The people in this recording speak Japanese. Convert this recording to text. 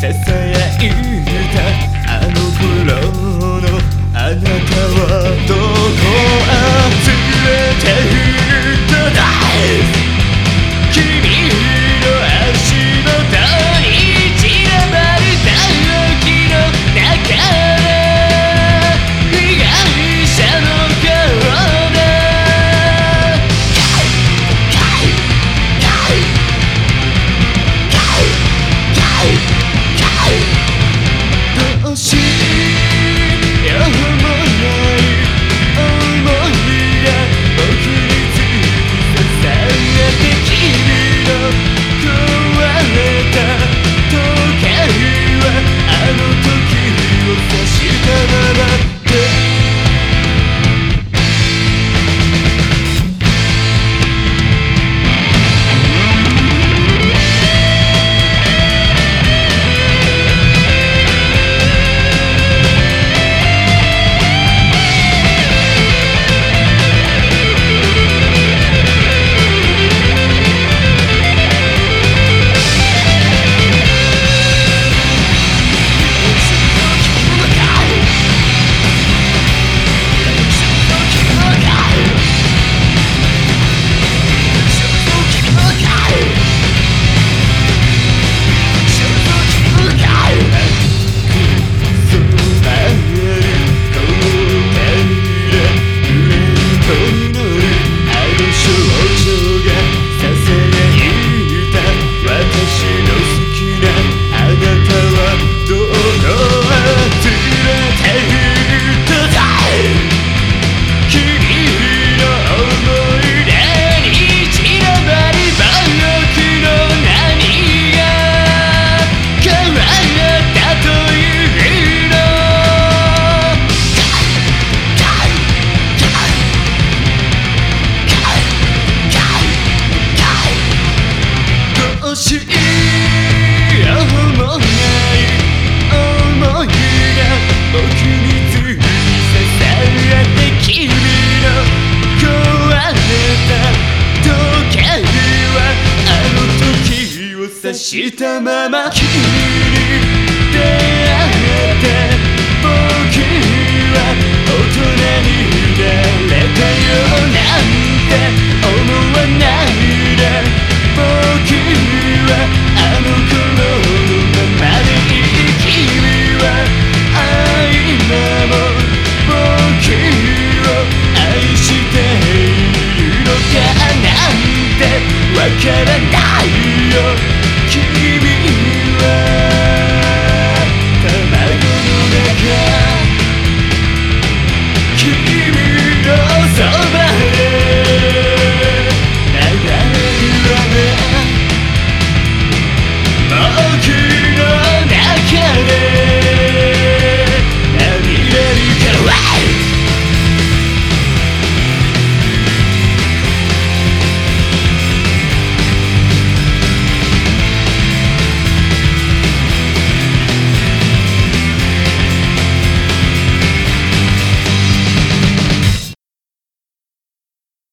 Sesaya 欲しいない思いが僕に突きさって君の。壊れた時はあの時を指したまま君に出会